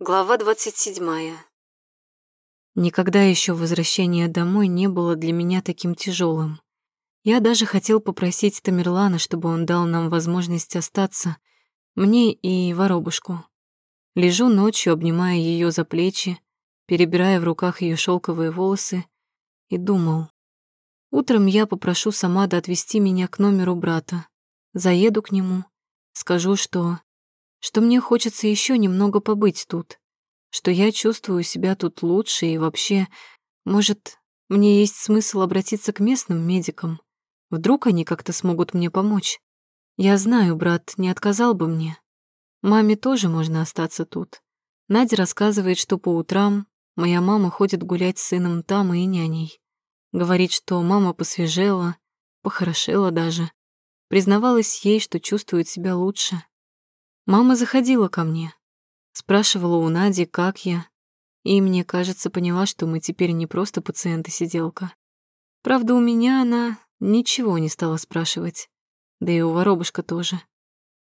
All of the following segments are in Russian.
Глава двадцать седьмая. Никогда еще возвращение домой не было для меня таким тяжелым. Я даже хотел попросить Тамерлана, чтобы он дал нам возможность остаться, мне и воробушку. Лежу ночью, обнимая ее за плечи, перебирая в руках ее шелковые волосы, и думал. Утром я попрошу Самада отвезти меня к номеру брата. Заеду к нему, скажу, что что мне хочется еще немного побыть тут, что я чувствую себя тут лучше и вообще, может, мне есть смысл обратиться к местным медикам. Вдруг они как-то смогут мне помочь. Я знаю, брат не отказал бы мне. Маме тоже можно остаться тут. Надя рассказывает, что по утрам моя мама ходит гулять с сыном там и няней. Говорит, что мама посвежела, похорошела даже. Признавалась ей, что чувствует себя лучше. Мама заходила ко мне, спрашивала у Нади, как я, и, мне кажется, поняла, что мы теперь не просто пациент и сиделка. Правда, у меня она ничего не стала спрашивать, да и у воробушка тоже.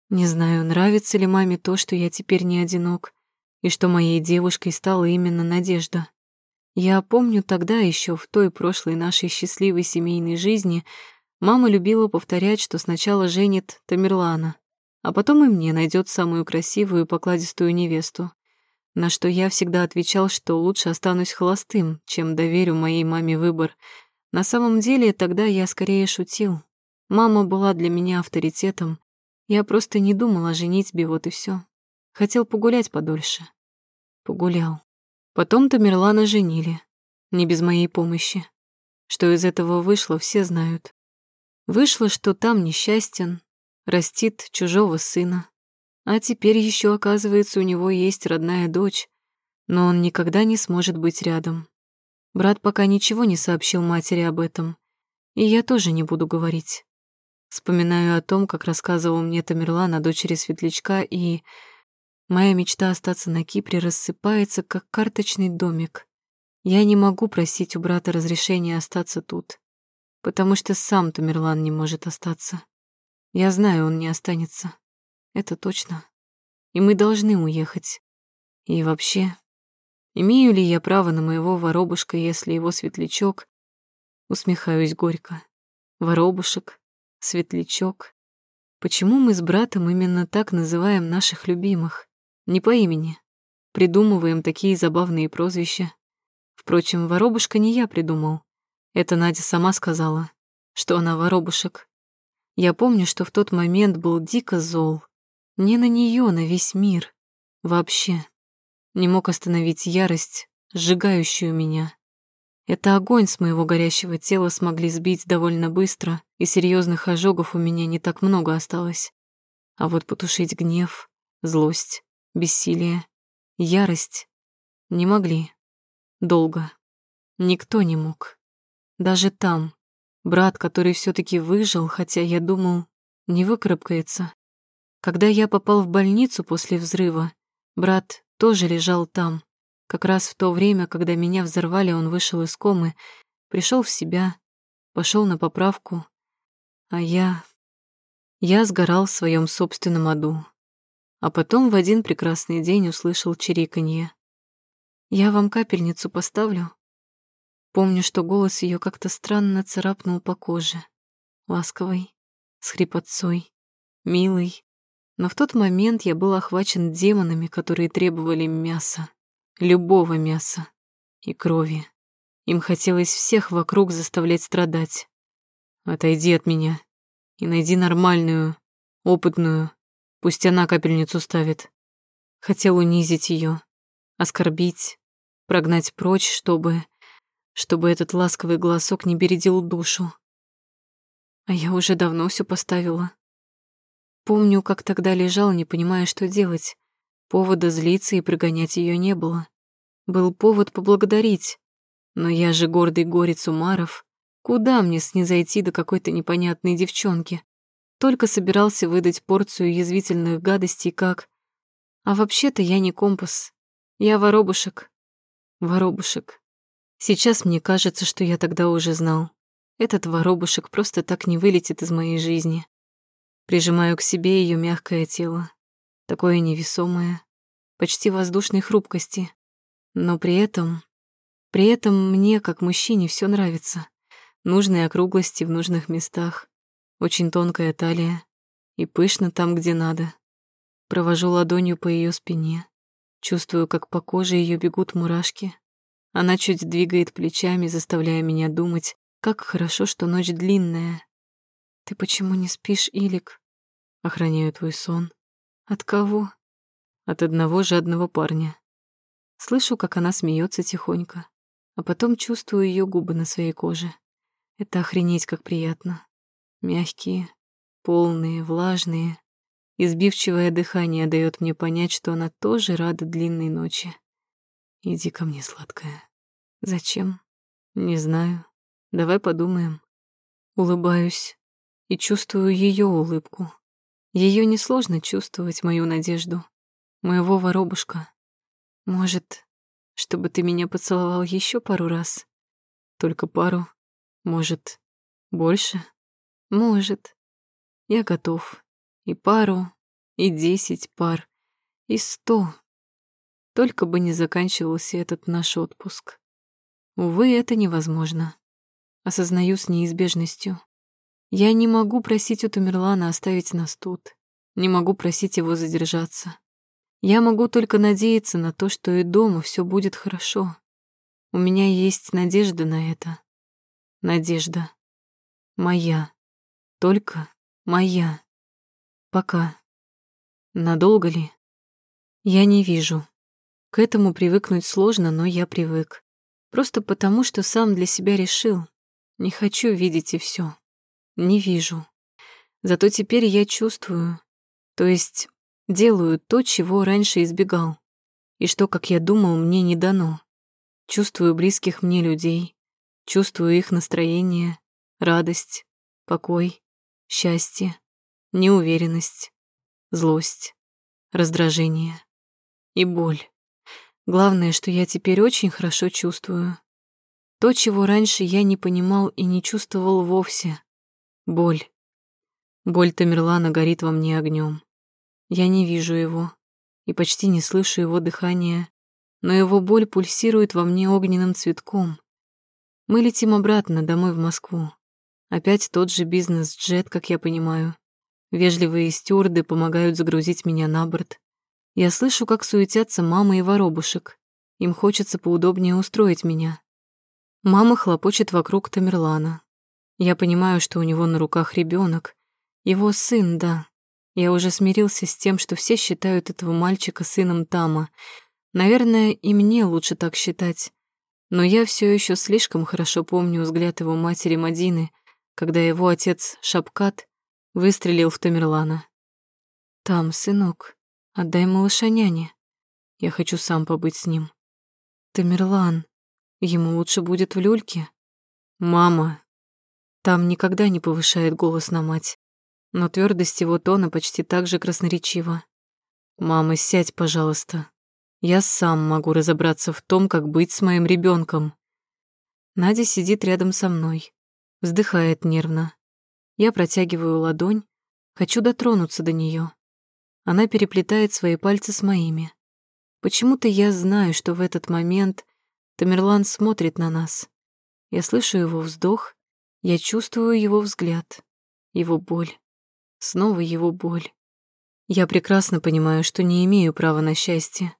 Не знаю, нравится ли маме то, что я теперь не одинок, и что моей девушкой стала именно Надежда. Я помню тогда еще в той прошлой нашей счастливой семейной жизни мама любила повторять, что сначала женит Тамерлана, а потом и мне найдет самую красивую и покладистую невесту. На что я всегда отвечал, что лучше останусь холостым, чем доверю моей маме выбор. На самом деле тогда я скорее шутил. Мама была для меня авторитетом. Я просто не думал о женитьбе, вот и все. Хотел погулять подольше. Погулял. Потом Тамерлана женили. Не без моей помощи. Что из этого вышло, все знают. Вышло, что там несчастен, растит чужого сына. А теперь еще, оказывается, у него есть родная дочь, но он никогда не сможет быть рядом. Брат пока ничего не сообщил матери об этом, и я тоже не буду говорить. Вспоминаю о том, как рассказывал мне Тамерлан о дочери Светлячка, и моя мечта остаться на Кипре рассыпается, как карточный домик. Я не могу просить у брата разрешения остаться тут, потому что сам Тамерлан не может остаться. Я знаю, он не останется. Это точно. И мы должны уехать. И вообще, имею ли я право на моего воробушка, если его светлячок... Усмехаюсь горько. Воробушек, светлячок. Почему мы с братом именно так называем наших любимых? Не по имени. Придумываем такие забавные прозвища. Впрочем, воробушка не я придумал. Это Надя сама сказала, что она воробушек. Я помню, что в тот момент был дико зол. Не на нее, на весь мир. Вообще. Не мог остановить ярость, сжигающую меня. Это огонь с моего горящего тела смогли сбить довольно быстро, и серьезных ожогов у меня не так много осталось. А вот потушить гнев, злость, бессилие, ярость не могли. Долго. Никто не мог. Даже там, Брат, который все таки выжил, хотя я думал, не выкарабкается. Когда я попал в больницу после взрыва, брат тоже лежал там. Как раз в то время, когда меня взорвали, он вышел из комы, пришел в себя, пошел на поправку. А я... Я сгорал в своем собственном аду. А потом в один прекрасный день услышал чириканье. «Я вам капельницу поставлю?» Помню, что голос ее как-то странно царапнул по коже. Ласковый, с хрипотцой, милый. Но в тот момент я был охвачен демонами, которые требовали мяса, любого мяса и крови. Им хотелось всех вокруг заставлять страдать. Отойди от меня и найди нормальную, опытную. Пусть она капельницу ставит. Хотел унизить ее, оскорбить, прогнать прочь, чтобы чтобы этот ласковый голосок не бередил душу. А я уже давно все поставила. Помню, как тогда лежал, не понимая, что делать. Повода злиться и прогонять ее не было. Был повод поблагодарить. Но я же гордый горец Умаров. Куда мне снизойти до какой-то непонятной девчонки? Только собирался выдать порцию язвительных гадостей, как... А вообще-то я не компас. Я воробушек. Воробушек. Сейчас мне кажется, что я тогда уже знал. Этот воробушек просто так не вылетит из моей жизни. Прижимаю к себе ее мягкое тело, такое невесомое, почти воздушной хрупкости. Но при этом... При этом мне, как мужчине, все нравится. Нужные округлости в нужных местах, очень тонкая талия и пышно там, где надо. Провожу ладонью по ее спине, чувствую, как по коже ее бегут мурашки. Она чуть двигает плечами, заставляя меня думать, как хорошо, что ночь длинная. Ты почему не спишь, Илик? Охраняю твой сон. От кого? От одного жадного парня. Слышу, как она смеется тихонько, а потом чувствую ее губы на своей коже. Это охренеть как приятно. Мягкие, полные, влажные. Избивчивое дыхание дает мне понять, что она тоже рада длинной ночи. Иди ко мне, сладкая. Зачем? Не знаю. Давай подумаем. Улыбаюсь и чувствую ее улыбку. Ее несложно чувствовать, мою надежду. Моего воробушка. Может, чтобы ты меня поцеловал еще пару раз? Только пару? Может, больше? Может. Я готов. И пару, и десять пар, и сто. Только бы не заканчивался этот наш отпуск. Увы, это невозможно. Осознаю с неизбежностью. Я не могу просить у Тамерлана оставить нас тут. Не могу просить его задержаться. Я могу только надеяться на то, что и дома все будет хорошо. У меня есть надежда на это. Надежда. Моя. Только моя. Пока. Надолго ли? Я не вижу. К этому привыкнуть сложно, но я привык. Просто потому, что сам для себя решил. Не хочу видеть и все. Не вижу. Зато теперь я чувствую. То есть делаю то, чего раньше избегал. И что, как я думал, мне не дано. Чувствую близких мне людей. Чувствую их настроение, радость, покой, счастье, неуверенность, злость, раздражение и боль. Главное, что я теперь очень хорошо чувствую. То, чего раньше я не понимал и не чувствовал вовсе. Боль. Боль Тамерлана горит во мне огнем. Я не вижу его и почти не слышу его дыхания, но его боль пульсирует во мне огненным цветком. Мы летим обратно домой в Москву. Опять тот же бизнес-джет, как я понимаю. Вежливые стюарды помогают загрузить меня на борт. Я слышу, как суетятся мама и воробушек. Им хочется поудобнее устроить меня. Мама хлопочет вокруг Тамерлана. Я понимаю, что у него на руках ребенок. Его сын, да. Я уже смирился с тем, что все считают этого мальчика сыном Тама. Наверное, и мне лучше так считать. Но я все еще слишком хорошо помню взгляд его матери Мадины, когда его отец Шапкат выстрелил в Тамерлана. «Там, сынок, отдай малыша няне. Я хочу сам побыть с ним». «Тамерлан, ему лучше будет в люльке». «Мама». Там никогда не повышает голос на мать, но твердость его тона почти так же красноречива. «Мама, сядь, пожалуйста. Я сам могу разобраться в том, как быть с моим ребенком. Надя сидит рядом со мной. Вздыхает нервно. Я протягиваю ладонь, хочу дотронуться до нее. Она переплетает свои пальцы с моими. Почему-то я знаю, что в этот момент Тамерлан смотрит на нас. Я слышу его вздох, я чувствую его взгляд, его боль. Снова его боль. Я прекрасно понимаю, что не имею права на счастье.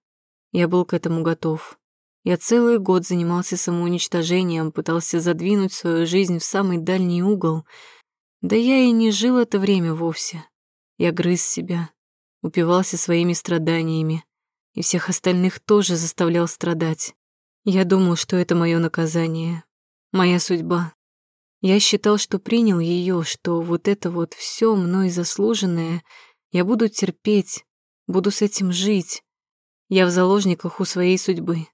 Я был к этому готов. Я целый год занимался самоуничтожением, пытался задвинуть свою жизнь в самый дальний угол. Да я и не жил это время вовсе. Я грыз себя, упивался своими страданиями, и всех остальных тоже заставлял страдать. Я думал, что это мое наказание, моя судьба. Я считал, что принял ее, что вот это вот все мной заслуженное я буду терпеть, буду с этим жить. Я в заложниках у своей судьбы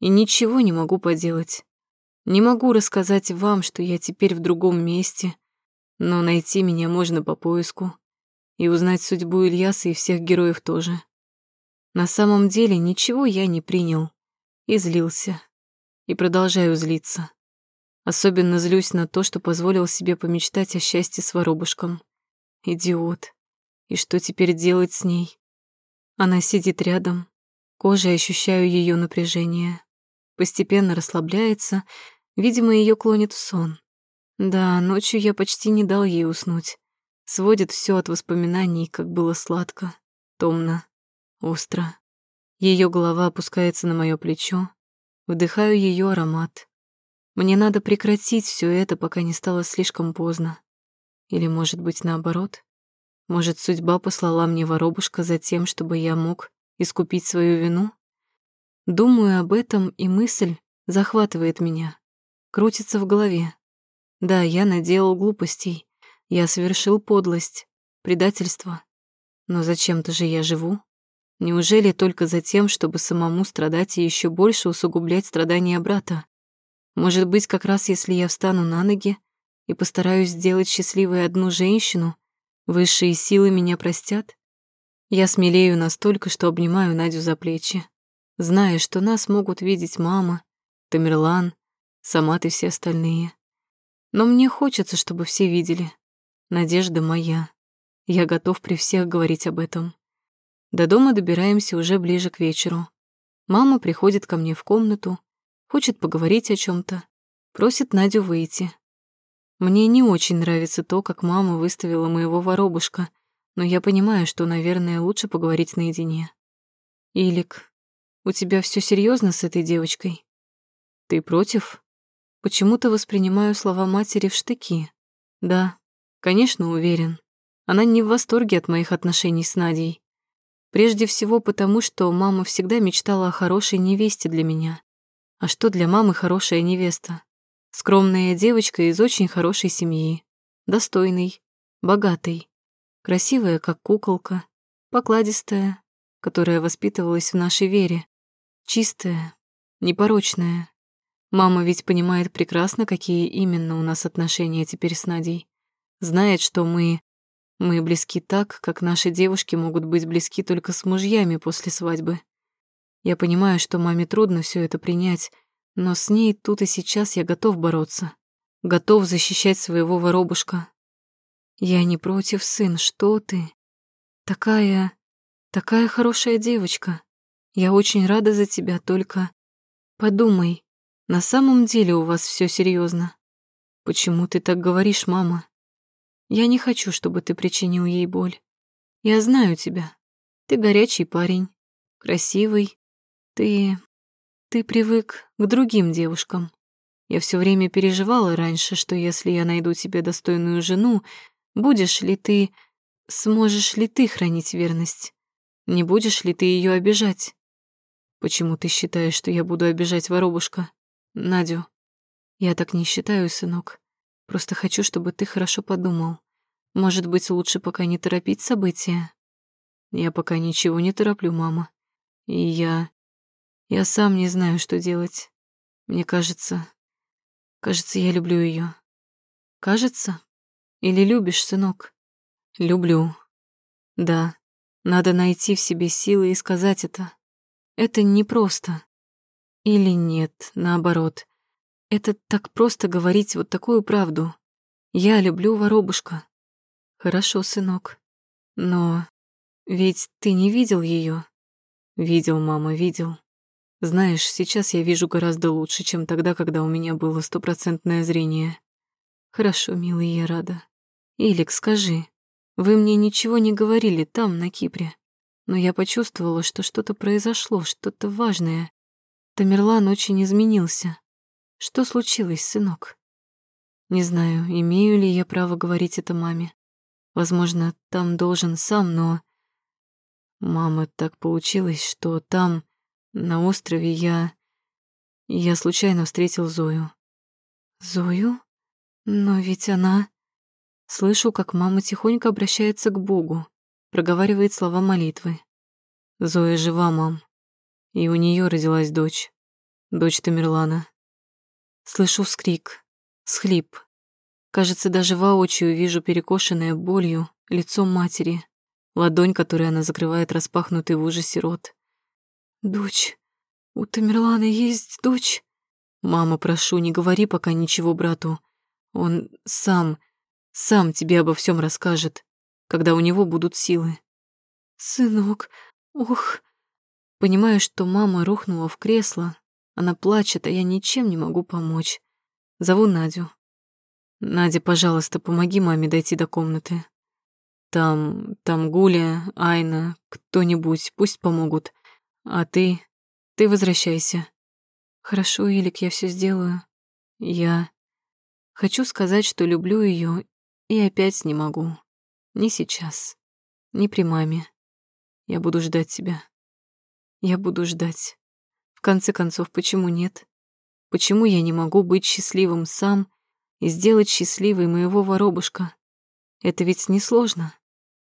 и ничего не могу поделать. Не могу рассказать вам, что я теперь в другом месте, но найти меня можно по поиску и узнать судьбу Ильяса и всех героев тоже. На самом деле ничего я не принял и злился, и продолжаю злиться. Особенно злюсь на то, что позволил себе помечтать о счастье с воробушком. Идиот. И что теперь делать с ней? Она сидит рядом, Кожей ощущаю ее напряжение. Постепенно расслабляется, видимо, ее клонит в сон. Да, ночью я почти не дал ей уснуть. Сводит все от воспоминаний, как было сладко, томно, остро. Ее голова опускается на мое плечо. Вдыхаю ее аромат. Мне надо прекратить все это, пока не стало слишком поздно. Или, может быть, наоборот? Может, судьба послала мне воробушка за тем, чтобы я мог искупить свою вину? Думаю об этом, и мысль захватывает меня, крутится в голове. Да, я наделал глупостей, я совершил подлость, предательство. Но зачем-то же я живу. Неужели только за тем, чтобы самому страдать и еще больше усугублять страдания брата? Может быть, как раз если я встану на ноги и постараюсь сделать счастливой одну женщину, высшие силы меня простят? Я смелею настолько, что обнимаю Надю за плечи, зная, что нас могут видеть мама, Тамерлан, сама ты все остальные. Но мне хочется, чтобы все видели. Надежда моя. Я готов при всех говорить об этом. До дома добираемся уже ближе к вечеру. Мама приходит ко мне в комнату, хочет поговорить о чем то просит Надю выйти. Мне не очень нравится то, как мама выставила моего воробушка, но я понимаю, что, наверное, лучше поговорить наедине. Илик, у тебя все серьезно с этой девочкой? Ты против? Почему-то воспринимаю слова матери в штыки. Да, конечно, уверен. Она не в восторге от моих отношений с Надей. Прежде всего потому, что мама всегда мечтала о хорошей невесте для меня. А что для мамы хорошая невеста? Скромная девочка из очень хорошей семьи. Достойной, богатой, красивая, как куколка, покладистая, которая воспитывалась в нашей вере, чистая, непорочная, Мама ведь понимает прекрасно, какие именно у нас отношения теперь с Надей. Знает, что мы... Мы близки так, как наши девушки могут быть близки только с мужьями после свадьбы. Я понимаю, что маме трудно все это принять, но с ней тут и сейчас я готов бороться. Готов защищать своего воробушка. Я не против, сын, что ты? Такая... такая хорошая девочка. Я очень рада за тебя, только... Подумай, на самом деле у вас все серьезно. Почему ты так говоришь, мама? Я не хочу, чтобы ты причинил ей боль. Я знаю тебя. Ты горячий парень, красивый. Ты... ты привык к другим девушкам. Я все время переживала раньше, что если я найду тебе достойную жену, будешь ли ты... сможешь ли ты хранить верность? Не будешь ли ты ее обижать? Почему ты считаешь, что я буду обижать воробушка? Надю, я так не считаю, сынок. Просто хочу, чтобы ты хорошо подумал. Может быть, лучше пока не торопить события? Я пока ничего не тороплю, мама. И я... Я сам не знаю, что делать. Мне кажется... Кажется, я люблю ее. Кажется? Или любишь, сынок? Люблю. Да, надо найти в себе силы и сказать это. Это непросто. Или нет, наоборот. Это так просто говорить вот такую правду. Я люблю воробушка. Хорошо, сынок. Но ведь ты не видел ее. Видел, мама, видел. Знаешь, сейчас я вижу гораздо лучше, чем тогда, когда у меня было стопроцентное зрение. Хорошо, милый, я рада. Илик, скажи, вы мне ничего не говорили там, на Кипре, но я почувствовала, что что-то произошло, что-то важное. Тамерлан очень изменился. Что случилось, сынок? Не знаю, имею ли я право говорить это маме. Возможно, там должен сам, но... Мама, так получилось, что там, на острове, я... Я случайно встретил Зою. Зою? Но ведь она... Слышу, как мама тихонько обращается к Богу, проговаривает слова молитвы. Зоя жива, мам и у нее родилась дочь, дочь Тамерлана. Слышу вскрик, схлип. Кажется, даже воочию вижу перекошенное болью лицо матери, ладонь, которой она закрывает распахнутый в ужасе рот. «Дочь, у Тамерлана есть дочь?» «Мама, прошу, не говори пока ничего брату. Он сам, сам тебе обо всем расскажет, когда у него будут силы». «Сынок, ох, Понимаю, что мама рухнула в кресло. Она плачет, а я ничем не могу помочь. Зову Надю. Надя, пожалуйста, помоги маме дойти до комнаты. Там, там Гуля, Айна, кто-нибудь, пусть помогут. А ты, ты возвращайся. Хорошо, Илик, я все сделаю. Я хочу сказать, что люблю ее, и опять не могу. Не сейчас, не при маме. Я буду ждать тебя. Я буду ждать. В конце концов, почему нет? Почему я не могу быть счастливым сам и сделать счастливой моего воробушка? Это ведь несложно.